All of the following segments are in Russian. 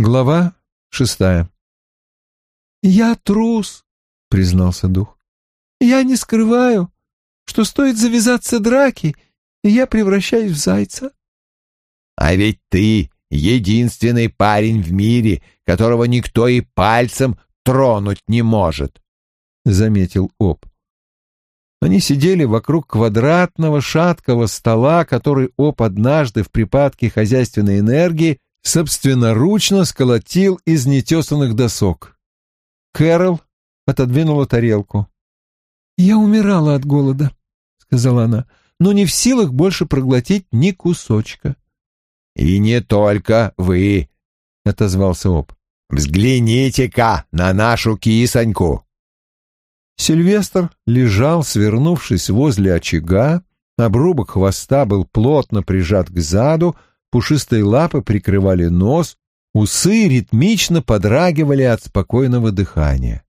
Глава шестая. «Я трус», — признался дух. «Я не скрываю, что стоит завязаться драки, и я превращаюсь в зайца». «А ведь ты единственный парень в мире, которого никто и пальцем тронуть не может», — заметил Об. Они сидели вокруг квадратного шаткого стола, который Об однажды в припадке хозяйственной энергии собственноручно сколотил из нетесанных досок. Кэрол отодвинула тарелку. «Я умирала от голода», — сказала она, — «но не в силах больше проглотить ни кусочка». «И не только вы», — отозвался Об. «Взгляните-ка на нашу кисоньку». Сильвестр лежал, свернувшись возле очага, обрубок хвоста был плотно прижат к заду, пушистые лапы прикрывали нос, усы ритмично подрагивали от спокойного дыхания.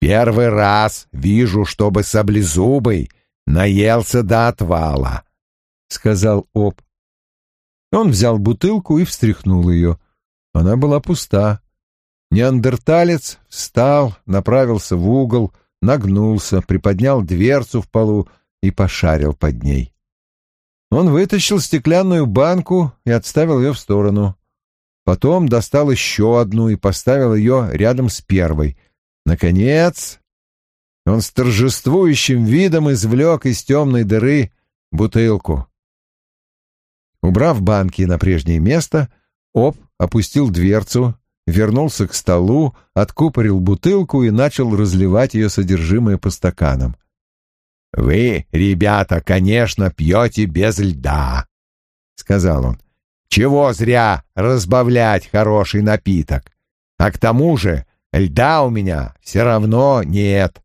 «Первый раз вижу, чтобы саблезубый наелся до отвала», — сказал Об. Он взял бутылку и встряхнул ее. Она была пуста. Неандерталец встал, направился в угол, нагнулся, приподнял дверцу в полу и пошарил под ней. Он вытащил стеклянную банку и отставил ее в сторону. Потом достал еще одну и поставил ее рядом с первой. Наконец, он с торжествующим видом извлек из темной дыры бутылку. Убрав банки на прежнее место, Об опустил дверцу, вернулся к столу, откупорил бутылку и начал разливать ее содержимое по стаканам. — «Вы, ребята, конечно, пьете без льда», — сказал он. «Чего зря разбавлять хороший напиток? А к тому же льда у меня все равно нет».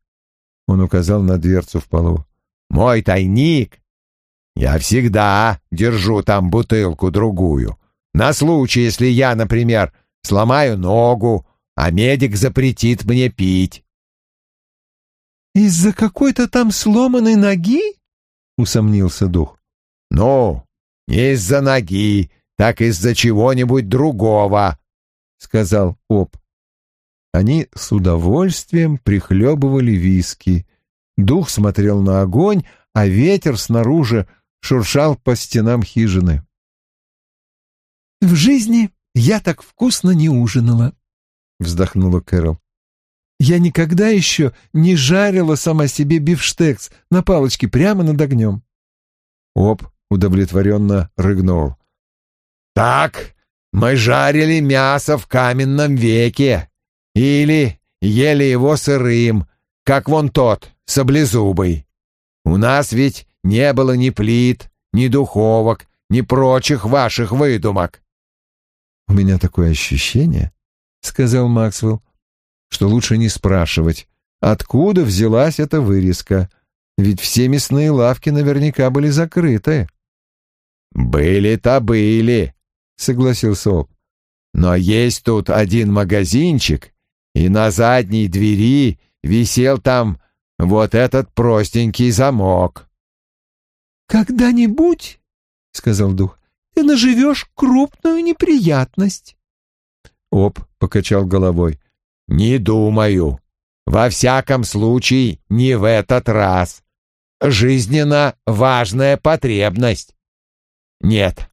Он указал на дверцу в полу. «Мой тайник. Я всегда держу там бутылку-другую. На случай, если я, например, сломаю ногу, а медик запретит мне пить. «Из-за какой-то там сломанной ноги?» — усомнился дух. «Ну, не из-за ноги, так из-за чего-нибудь другого», — сказал Об. Они с удовольствием прихлебывали виски. Дух смотрел на огонь, а ветер снаружи шуршал по стенам хижины. «В жизни я так вкусно не ужинала», — вздохнула Кэрол. Я никогда еще не жарила сама себе бифштекс на палочке прямо над огнем. Оп удовлетворенно рыгнул. «Так, мы жарили мясо в каменном веке. Или ели его сырым, как вон тот, саблезубый. У нас ведь не было ни плит, ни духовок, ни прочих ваших выдумок». «У меня такое ощущение», — сказал Максвелл, что лучше не спрашивать, откуда взялась эта вырезка, ведь все мясные лавки наверняка были закрыты. «Были-то были», — согласился Об. «Но есть тут один магазинчик, и на задней двери висел там вот этот простенький замок». «Когда-нибудь, — сказал дух, — ты наживешь крупную неприятность». Об покачал головой. «Не думаю. Во всяком случае, не в этот раз. Жизненно важная потребность. Нет,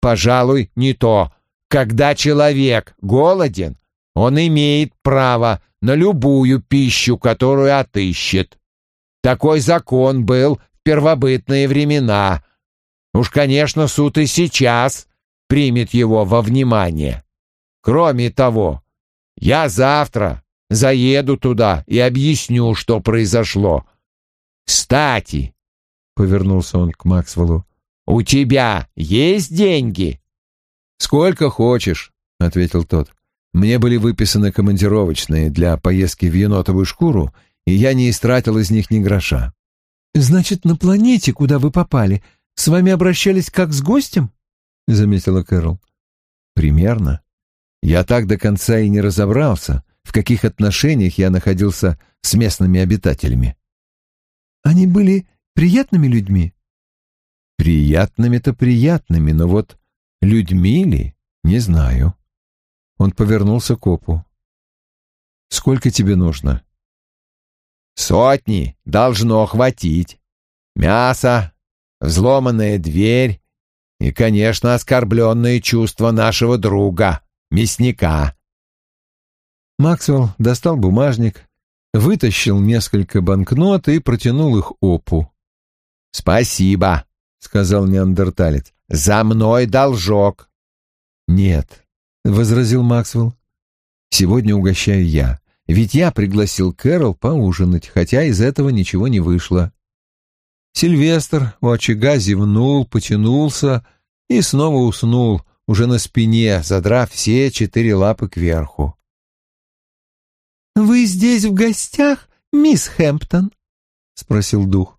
пожалуй, не то. Когда человек голоден, он имеет право на любую пищу, которую отыщет. Такой закон был в первобытные времена. Уж, конечно, суд и сейчас примет его во внимание. Кроме того, я завтра заеду туда и объясню, что произошло. Кстати, — повернулся он к Максвеллу, — у тебя есть деньги? Сколько хочешь, — ответил тот. Мне были выписаны командировочные для поездки в енотовую шкуру, и я не истратил из них ни гроша. «Значит, на планете, куда вы попали, с вами обращались как с гостем?» — заметила Кэрол. «Примерно. Я так до конца и не разобрался, в каких отношениях я находился с местными обитателями. Они были приятными людьми? Приятными-то приятными, но вот людьми ли, не знаю. Он повернулся к опу. «Сколько тебе нужно?» «Сотни должно хватить. Мясо, взломанная дверь и, конечно, оскорбленные чувства нашего друга, мясника». Максвелл достал бумажник, вытащил несколько банкнот и протянул их опу. «Спасибо», — сказал неандерталец. «За мной должок». «Нет», — возразил Максвелл. «Сегодня угощаю я, ведь я пригласил Кэрол поужинать, хотя из этого ничего не вышло». Сильвестр у очага зевнул, потянулся и снова уснул, уже на спине, задрав все четыре лапы кверху. «Вы здесь в гостях, мисс Хэмптон?» — спросил дух.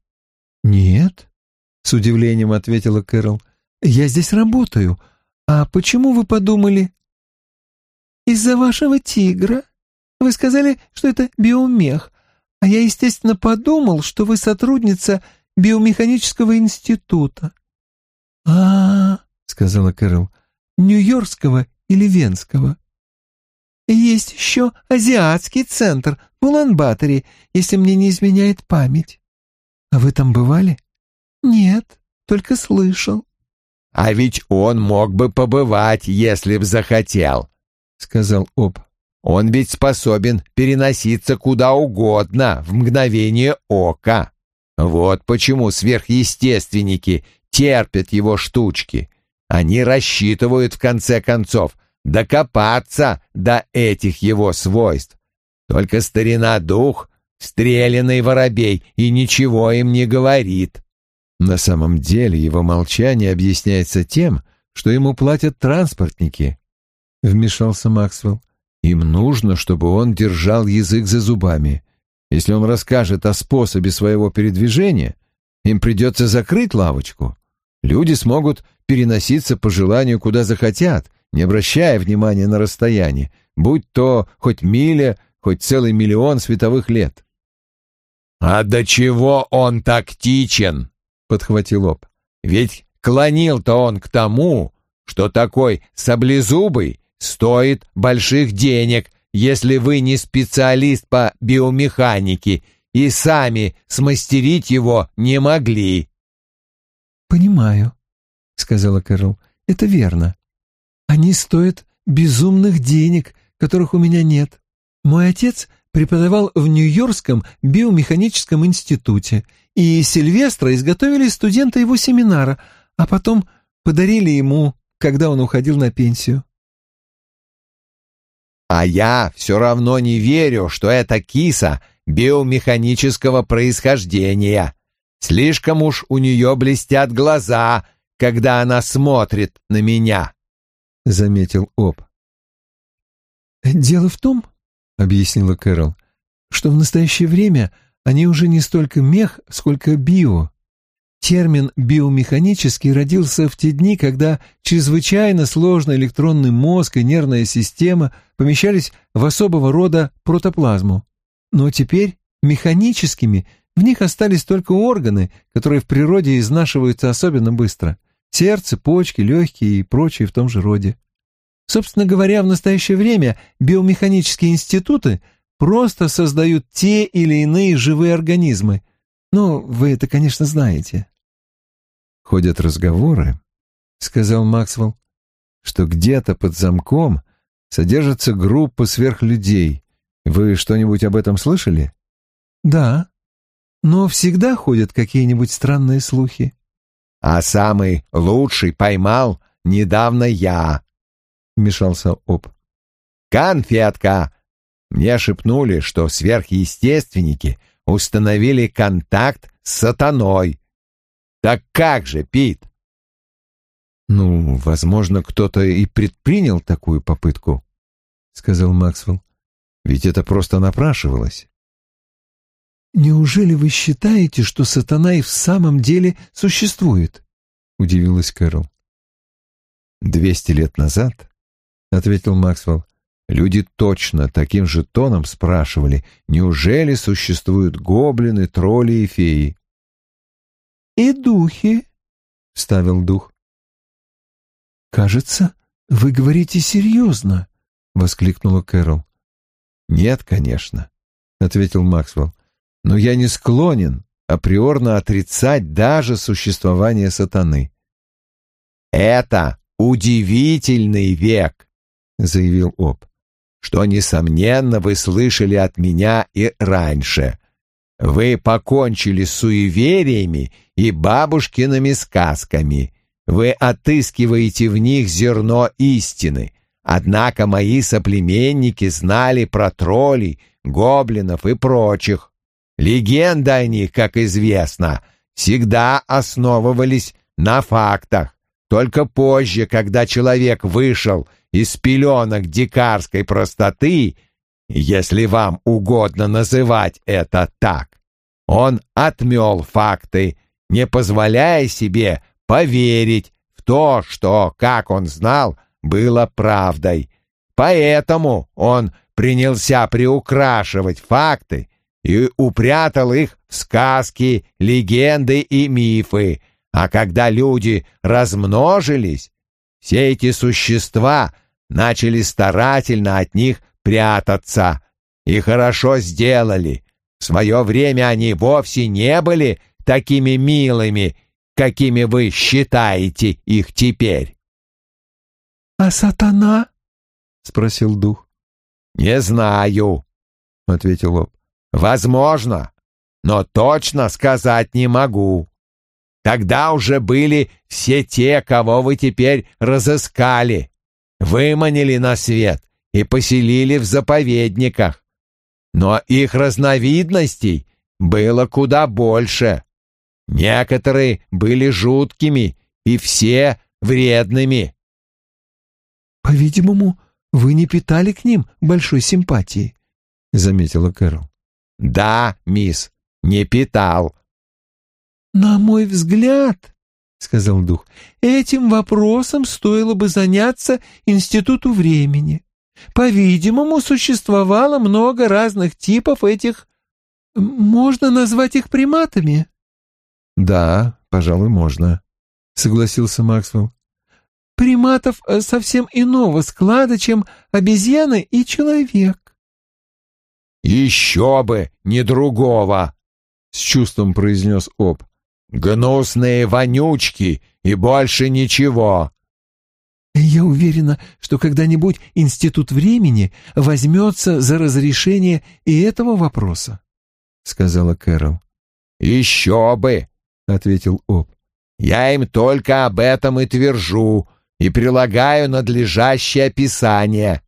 «Нет», — с удивлением ответила Кэрол. «Я здесь работаю. А почему вы подумали?» «Из-за вашего тигра. Вы сказали, что это биомех, а я, естественно, подумал, что вы сотрудница биомеханического института». «А-а-а», сказала Кэрол, — «Нью-Йоркского или Венского?» «Есть еще азиатский центр в Улан-Баторе, если мне не изменяет память». А вы там бывали? Нет, только слышал. А ведь он мог бы побывать, если б захотел, сказал Об. Он ведь способен переноситься куда угодно в мгновение ока. Вот почему сверхъестественники терпят его штучки. Они рассчитывают, в конце концов, докопаться до этих его свойств. Только старина-дух Стрелянный воробей и ничего им не говорит. На самом деле его молчание объясняется тем, что ему платят транспортники, — вмешался Максвелл. Им нужно, чтобы он держал язык за зубами. Если он расскажет о способе своего передвижения, им придется закрыть лавочку. Люди смогут переноситься по желанию куда захотят, не обращая внимания на расстояние, будь то хоть миля, хоть целый миллион световых лет. «А до чего он тактичен?» — подхватил Об. «Ведь клонил-то он к тому, что такой саблезубый стоит больших денег, если вы не специалист по биомеханике и сами смастерить его не могли». «Понимаю», — сказала Кэрол, — «это верно. Они стоят безумных денег, которых у меня нет. Мой отец преподавал в Нью-Йоркском биомеханическом институте, и Сильвестра изготовили студенты его семинара, а потом подарили ему, когда он уходил на пенсию. А я все равно не верю, что это киса биомеханического происхождения. Слишком уж у нее блестят глаза, когда она смотрит на меня, — заметил Об. «Дело в том, — объяснила Кэрол, — что в настоящее время они уже не столько мех, сколько био. Термин «биомеханический» родился в те дни, когда чрезвычайно сложный электронный мозг и нервная система помещались в особого рода протоплазму. Но теперь механическими в них остались только органы, которые в природе изнашиваются особенно быстро. Сердце, почки, легкие и прочие в том же роде. Собственно говоря, в настоящее время биомеханические институты просто создают те или иные живые организмы. Ну, вы это, конечно, знаете. Ходят разговоры, — сказал Максвелл, — что где-то под замком содержится группа сверхлюдей. Вы что-нибудь об этом слышали? Да, но всегда ходят какие-нибудь странные слухи. А самый лучший поймал недавно я, — вмешался Об. «Конфетка! Мне шепнули, что сверхъестественники установили контакт с сатаной. Так как же, Пит?» «Ну, возможно, кто-то и предпринял такую попытку», — сказал Максвелл. «Ведь это просто напрашивалось». «Неужели вы считаете, что сатана и в самом деле существует?» — удивилась Кэрол. «Двести лет назад — ответил Максвелл. Люди точно таким же тоном спрашивали, неужели существуют гоблины, тролли и феи. «И духи», — вставил дух. «Кажется, вы говорите серьезно», — воскликнула Кэрол. «Нет, конечно», — ответил Максвелл. «Но я не склонен априорно отрицать даже существование сатаны». «Это удивительный век», — заявил Об, «что, несомненно, вы слышали от меня и раньше. Вы покончили с суевериями и бабушкиными сказками. Вы отыскиваете в них зерно истины, Однако мои соплеменники знали про троллей, гоблинов и прочих. Легенды о них, как известно, всегда основывались на фактах. Только позже, когда человек вышел из пеленок дикарской простоты, если вам угодно называть это так, он отмел факты, не позволяя себе поверить в то, что, как он знал, было правдой. Поэтому он принялся приукрашивать факты и упрятал их в сказки, легенды и мифы. А когда люди размножились, все эти существа начали старательно от них прятаться. И хорошо сделали. В свое время они вовсе не были такими милыми, какими вы считаете их теперь. «А сатана?» — спросил дух. «Не знаю», — ответил Лоб. «Возможно, но точно сказать не могу. Тогда уже были все те, кого вы теперь разыскали, выманили на свет и поселили в заповедниках. Но их разновидностей было куда больше. Некоторые были жуткими и все вредными. «По-видимому, вы не питали к ним большой симпатии», — заметила Кэрол. «Да, мисс, не питал». «На мой взгляд», — сказал дух, — «этим вопросом стоило бы заняться Институту времени. По-видимому, существовало много разных типов этих... Можно назвать их приматами?» «Да, пожалуй, можно», — согласился Максвелл приматов э, совсем иного склада, чем обезьяны и человек. «Еще бы, не другого!» — с чувством произнес Об. «Гнусные вонючки и больше ничего!» «Я уверена, что когда-нибудь Институт времени возьмется за разрешение и этого вопроса», — сказала Кэрол. «Еще бы!» — ответил Об. «Я им только об этом и твержу, и прилагаю надлежащее описание».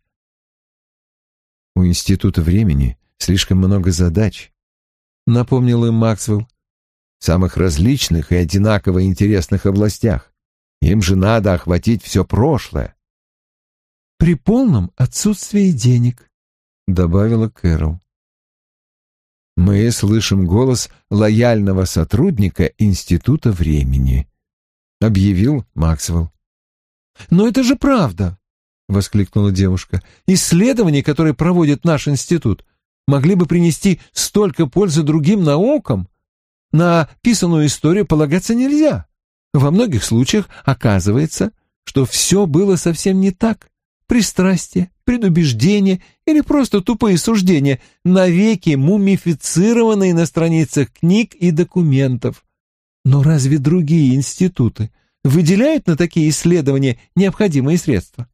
«У Института времени слишком много задач», — напомнил им Максвелл, — «в самых различных и одинаково интересных областях. Им же надо охватить все прошлое». «При полном отсутствии денег», — добавила Кэрол. «Мы слышим голос лояльного сотрудника Института времени», — объявил Максвелл. «Но это же правда!» — воскликнула девушка. «Исследования, которые проводит наш институт, могли бы принести столько пользы другим наукам. На писанную историю полагаться нельзя. Во многих случаях оказывается, что все было совсем не так. Пристрастие, предубеждение или просто тупые суждения, навеки мумифицированные на страницах книг и документов. Но разве другие институты выделяют на такие исследования необходимые средства?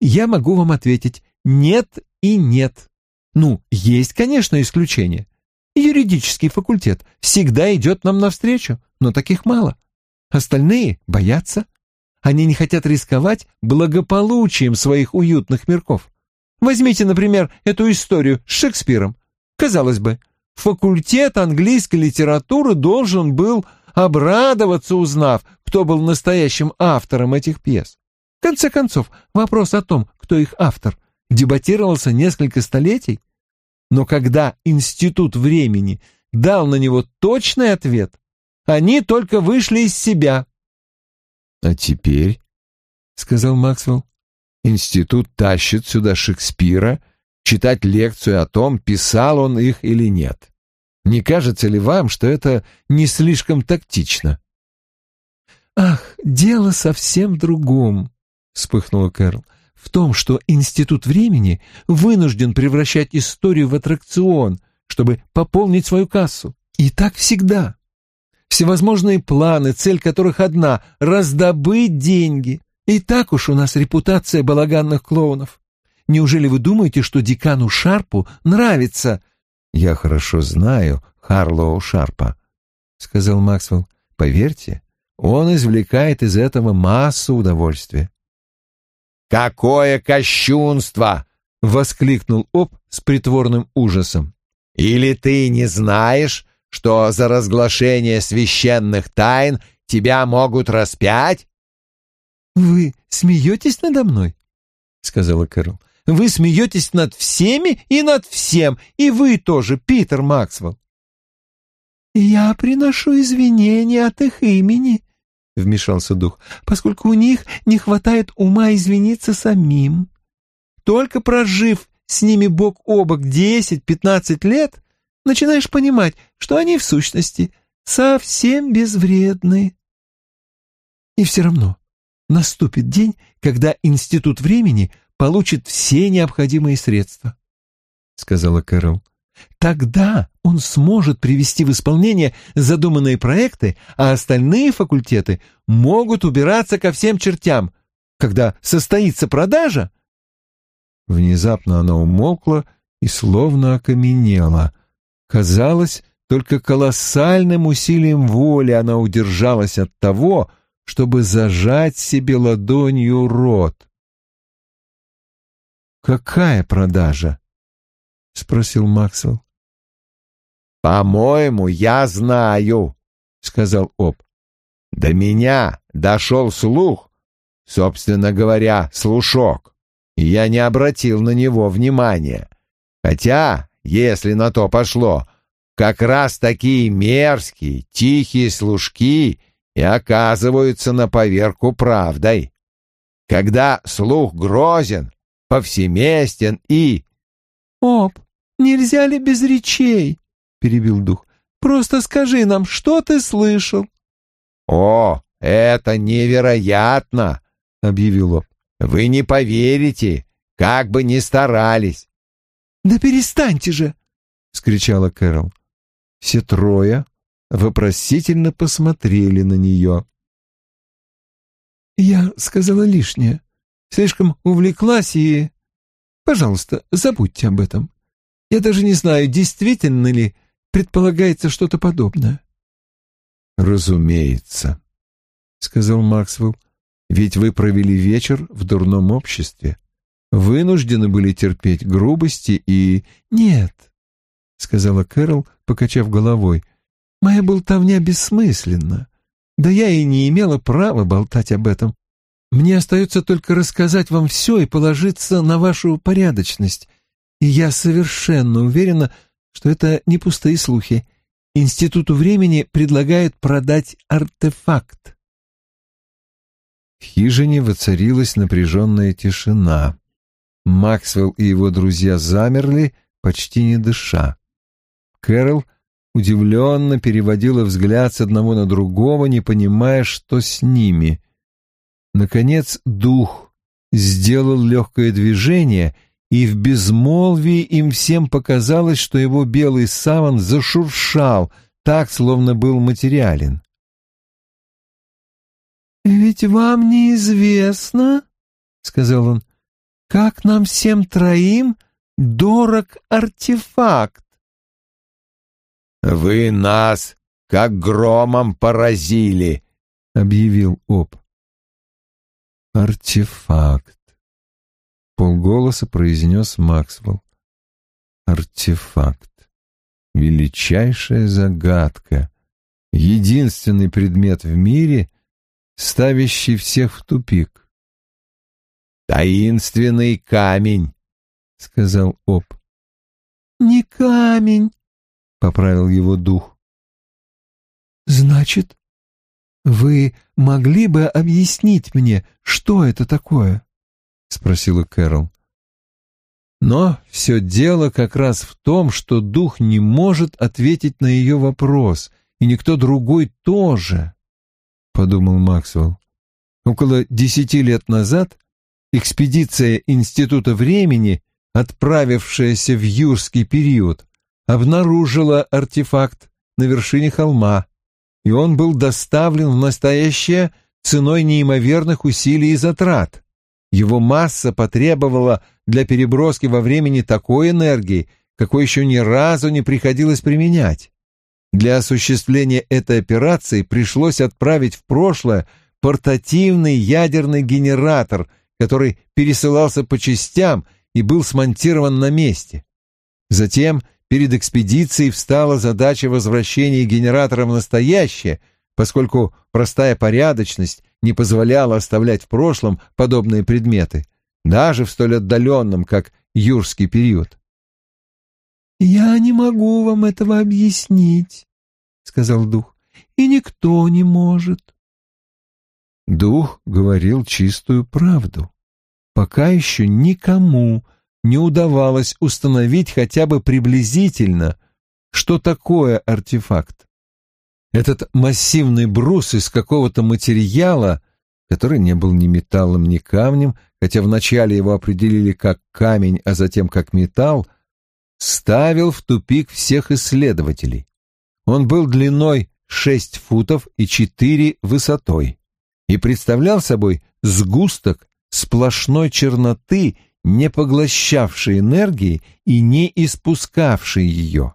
Я могу вам ответить «нет» и «нет». Ну, есть, конечно, исключения. Юридический факультет всегда идет нам навстречу, но таких мало. Остальные боятся. Они не хотят рисковать благополучием своих уютных мирков. Возьмите, например, эту историю с Шекспиром. Казалось бы, факультет английской литературы должен был обрадоваться, узнав, кто был настоящим автором этих пьес. В конце концов, вопрос о том, кто их автор, дебатировался несколько столетий, но когда Институт времени дал на него точный ответ, они только вышли из себя. «А теперь», — сказал Максвелл, — «институт тащит сюда Шекспира читать лекцию о том, писал он их или нет. Не кажется ли вам, что это не слишком тактично?» «Ах, дело совсем в другом», — вспыхнула Кэрол. В том, что Институт времени вынужден превращать историю в аттракцион, чтобы пополнить свою кассу. И так всегда. Всевозможные планы, цель которых одна — раздобыть деньги. И так уж у нас репутация балаганных клоунов. Неужели вы думаете, что декану Шарпу нравится? Я хорошо знаю Харлоу Шарпа, сказал Максвелл. Поверьте, он извлекает из этого массу удовольствия. «Какое кощунство!» — воскликнул Об с притворным ужасом. «Или ты не знаешь, что за разглашение священных тайн тебя могут распять?» «Вы смеетесь надо мной?» — сказала Кэрол. «Вы смеетесь над всеми и над всем, и вы тоже, Питер Максвелл». «Я приношу извинения от их имени», — вмешался дух, «поскольку у них не хватает ума извиниться самим. Только прожив с ними бок о бок десять-пятнадцать лет, начинаешь понимать, что они в сущности совсем безвредны. И все равно наступит день, когда Институт времени получит все необходимые средства, — сказала Кэрол. Тогда он сможет привести в исполнение задуманные проекты, а остальные факультеты могут убираться ко всем чертям. Когда состоится продажа... Внезапно она умолкла и словно окаменела. Казалось, только колоссальным усилием воли она удержалась от того, чтобы зажать себе ладонью рот. «Какая продажа?» — спросил Максвелл. «По-моему, я знаю», — сказал Об. «До меня дошел слух, собственно говоря, слушок, и я не обратил на него внимания. Хотя, если на то пошло, как раз такие мерзкие, тихие служки и оказываются на поверку правдой. Когда слух грозен, повсеместен и... — Об, нельзя ли без речей? — перебил дух. «Просто скажи нам, что ты слышал?» «О, это невероятно!» — объявил Об. «Вы не поверите, как бы ни старались». «Да перестаньте же!» — скричала Кэрол. Все трое вопросительно посмотрели на нее. «Я сказала лишнее. Слишком увлеклась и... Пожалуйста, забудьте об этом. Я даже не знаю, действительно ли предполагается что-то подобное. «Разумеется», — сказал Максвелл, — «ведь вы провели вечер в дурном обществе, вынуждены были терпеть грубости и...» «Нет», — сказала Кэрол, покачав головой, — «моя болтовня бессмысленна. Да я и не имела права болтать об этом. Мне остается только рассказать вам все и положиться на вашу порядочность. И я совершенно уверена, что это не пустые слухи. Институту времени предлагают продать артефакт. В хижине воцарилась напряженная тишина. Максвелл и его друзья замерли, почти не дыша. Кэрол удивленно переводила взгляд с одного на другого, не понимая, что с ними. Наконец дух сделал легкое движение — и в безмолвии им всем показалось, что его белый саван зашуршал, так, словно был материален. «Ведь вам неизвестно, — сказал он, — как нам всем троим дорог артефакт». «Вы нас как громом поразили», — объявил Об. «Артефакт полголоса произнес Максвелл. Артефакт. Величайшая загадка. Единственный предмет в мире, ставящий всех в тупик. «Таинственный камень», — сказал Об. «Не камень», — поправил его дух. «Значит, вы могли бы объяснить мне, что это такое?» — спросила Кэрол. Но все дело как раз в том, что дух не может ответить на ее вопрос, и никто другой тоже, — подумал Максвелл. Около десяти лет назад Экспедиция Института времени, отправившаяся в юрский период, обнаружила артефакт на вершине холма, и он был доставлен в настоящее ценой неимоверных усилий и затрат. Его масса потребовала для переброски во времени такой энергии, какой еще ни разу не приходилось применять. Для осуществления этой операции пришлось отправить в прошлое портативный ядерный генератор, который пересылался по частям и был смонтирован на месте. Затем перед экспедицией встала задача возвращения генератора в настоящее, поскольку простая порядочность не позволяла оставлять в прошлом подобные предметы, даже в столь отдаленном, как юрский период. «Я не могу вам этого объяснить», — сказал дух, — «и никто не может». Дух говорил чистую правду. Пока еще никому не удавалось установить хотя бы приблизительно, что такое артефакт. Этот массивный брус из какого-то материала, который не был ни металлом, ни камнем, хотя вначале его определили как камень, а затем как металл, ставил в тупик всех исследователей. Он был длиной 6 футов и 4 высотой и представлял собой сгусток сплошной черноты, не поглощавший энергии и не испускавший ее.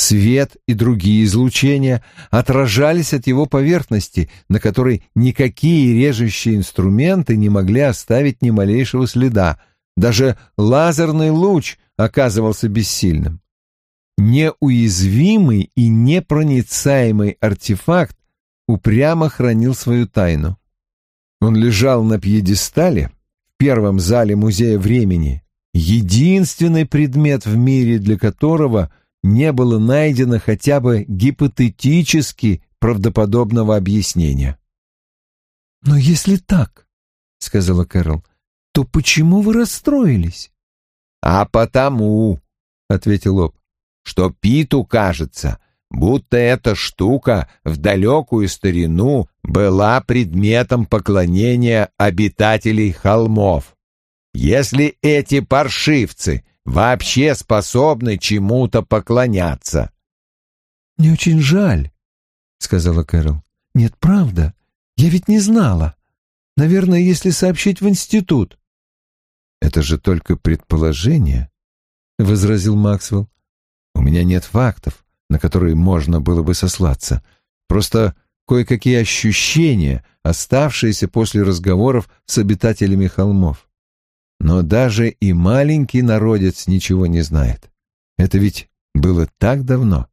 Свет и другие излучения отражались от его поверхности, на которой никакие режущие инструменты не могли оставить ни малейшего следа. Даже лазерный луч оказывался бессильным. Неуязвимый и непроницаемый артефакт упрямо хранил свою тайну. Он лежал на пьедестале в первом зале Музея времени, единственный предмет в мире, для которого не было найдено хотя бы гипотетически правдоподобного объяснения. «Но если так, — сказала Кэрол, — то почему вы расстроились?» «А потому, — ответил Об, — что Питу кажется, будто эта штука в далекую старину была предметом поклонения обитателей холмов. Если эти паршивцы вообще способны чему-то поклоняться. «Мне очень жаль», — сказала Кэрол. «Нет, правда. Я ведь не знала. Наверное, если сообщить в институт». «Это же только предположение», — возразил Максвелл. «У меня нет фактов, на которые можно было бы сослаться. Просто кое-какие ощущения, оставшиеся после разговоров с обитателями холмов. Но даже и маленький народец ничего не знает. Это ведь было так давно.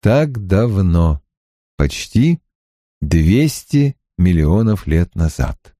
Так давно. Почти двести миллионов лет назад.